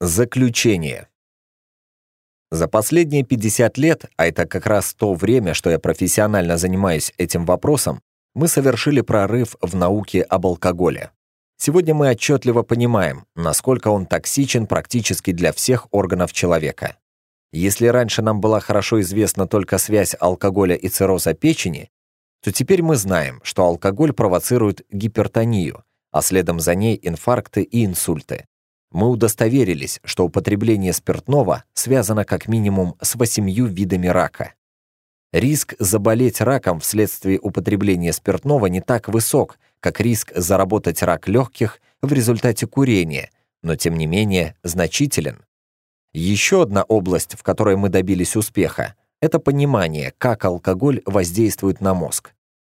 Заключение. За последние 50 лет, а это как раз то время, что я профессионально занимаюсь этим вопросом, мы совершили прорыв в науке об алкоголе. Сегодня мы отчетливо понимаем, насколько он токсичен практически для всех органов человека. Если раньше нам была хорошо известна только связь алкоголя и цирроза печени, то теперь мы знаем, что алкоголь провоцирует гипертонию, а следом за ней инфаркты и инсульты мы удостоверились, что употребление спиртного связано как минимум с восемью видами рака. Риск заболеть раком вследствие употребления спиртного не так высок, как риск заработать рак легких в результате курения, но тем не менее значителен. Еще одна область, в которой мы добились успеха, это понимание, как алкоголь воздействует на мозг.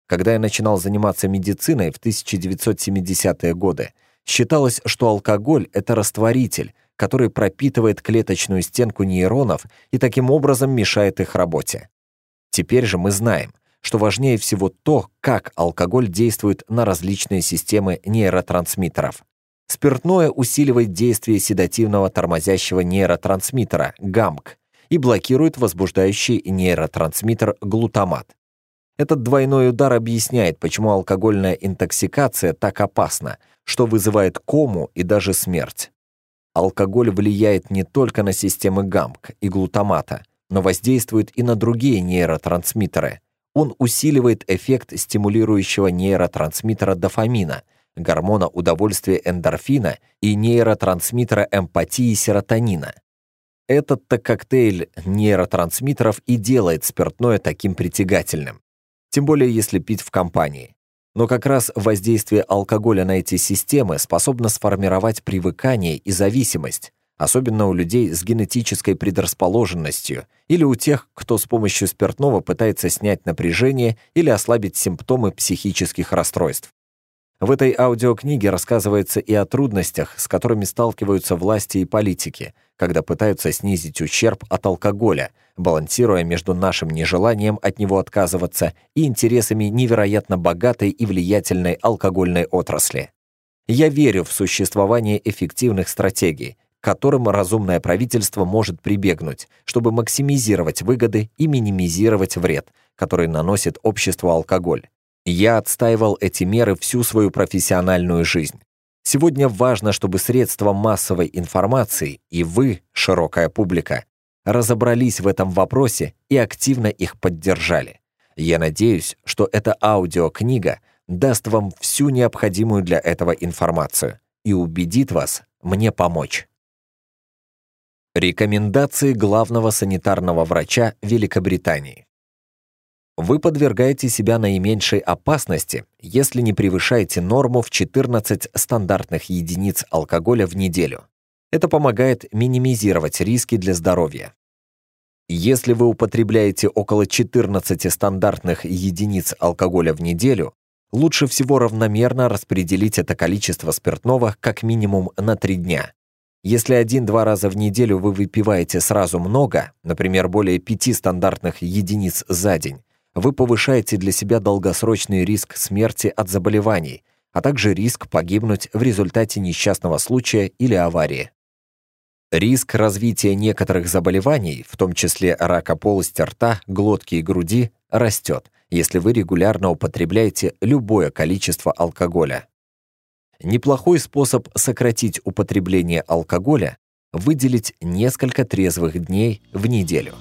Когда я начинал заниматься медициной в 1970-е годы, Считалось, что алкоголь — это растворитель, который пропитывает клеточную стенку нейронов и таким образом мешает их работе. Теперь же мы знаем, что важнее всего то, как алкоголь действует на различные системы нейротрансмиттеров. Спиртное усиливает действие седативного тормозящего нейротрансмиттера ГАМК и блокирует возбуждающий нейротрансмиттер глутамат. Этот двойной удар объясняет, почему алкогольная интоксикация так опасна, что вызывает кому и даже смерть. Алкоголь влияет не только на системы ГАМК и глутамата, но воздействует и на другие нейротрансмиттеры. Он усиливает эффект стимулирующего нейротрансмиттера дофамина, гормона удовольствия эндорфина и нейротрансмиттера эмпатии серотонина. Этот-то коктейль нейротрансмиттеров и делает спиртное таким притягательным. Тем более, если пить в компании. Но как раз воздействие алкоголя на эти системы способно сформировать привыкание и зависимость, особенно у людей с генетической предрасположенностью или у тех, кто с помощью спиртного пытается снять напряжение или ослабить симптомы психических расстройств. В этой аудиокниге рассказывается и о трудностях, с которыми сталкиваются власти и политики, когда пытаются снизить ущерб от алкоголя, балансируя между нашим нежеланием от него отказываться и интересами невероятно богатой и влиятельной алкогольной отрасли. Я верю в существование эффективных стратегий, к которым разумное правительство может прибегнуть, чтобы максимизировать выгоды и минимизировать вред, который наносит обществу алкоголь. Я отстаивал эти меры всю свою профессиональную жизнь. Сегодня важно, чтобы средства массовой информации и вы, широкая публика, разобрались в этом вопросе и активно их поддержали. Я надеюсь, что эта аудиокнига даст вам всю необходимую для этого информацию и убедит вас мне помочь. Рекомендации главного санитарного врача Великобритании. Вы подвергаете себя наименьшей опасности, если не превышаете норму в 14 стандартных единиц алкоголя в неделю. Это помогает минимизировать риски для здоровья. Если вы употребляете около 14 стандартных единиц алкоголя в неделю, лучше всего равномерно распределить это количество спиртного как минимум на 3 дня. Если один-два раза в неделю вы выпиваете сразу много, например, более пяти стандартных единиц за день, вы повышаете для себя долгосрочный риск смерти от заболеваний, а также риск погибнуть в результате несчастного случая или аварии. Риск развития некоторых заболеваний, в том числе рака полости рта, глотки и груди, растет, если вы регулярно употребляете любое количество алкоголя. Неплохой способ сократить употребление алкоголя – выделить несколько трезвых дней в неделю.